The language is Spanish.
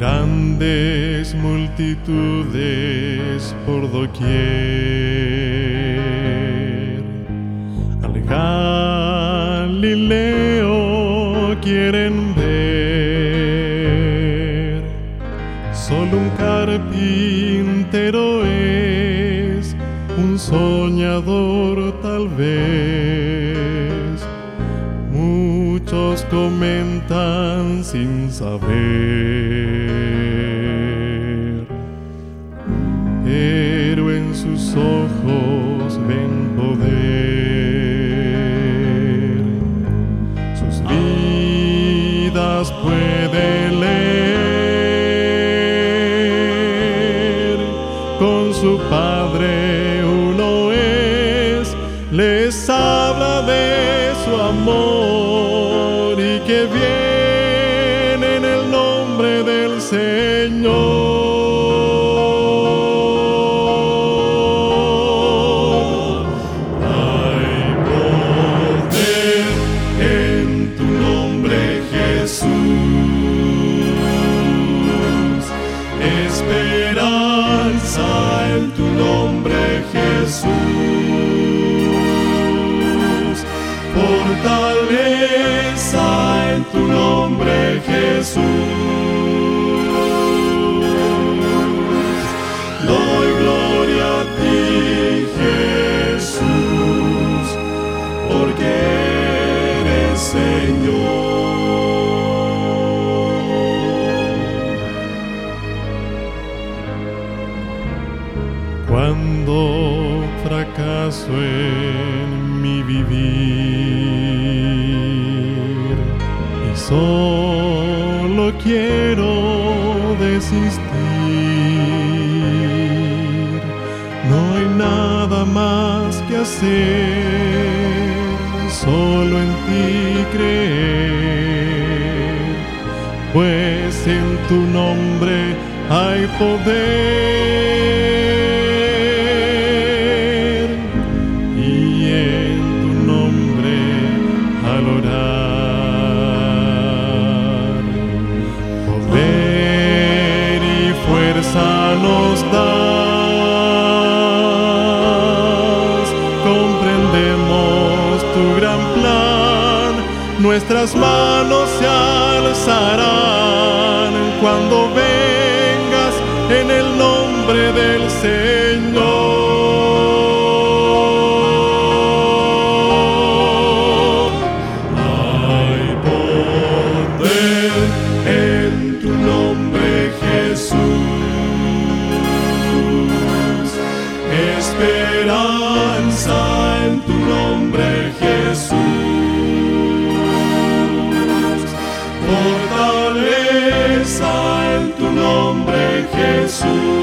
grandes multitudes por doquier. Al Galileo quieren ver. Solo un carpintero es un soñador tal vez. Muchos comentan sin saber, pero en sus ojos ven poder. Sus vidas puede leer, con su Padre uno es, les habla de su amor que viene en el nombre del Señor. Poder en tu nombre, Jesús. Esperanza en tu nombre, Jesús. Fortaleza en tu nombre, Jesús. Solo quiero desistir, no hay nada más que hacer, solo en ti creer, pues en tu nombre hay poder Nuestras manos se alzarán cuando vengas en el nombre del Señor. fortaleza en tu nombre Jesús.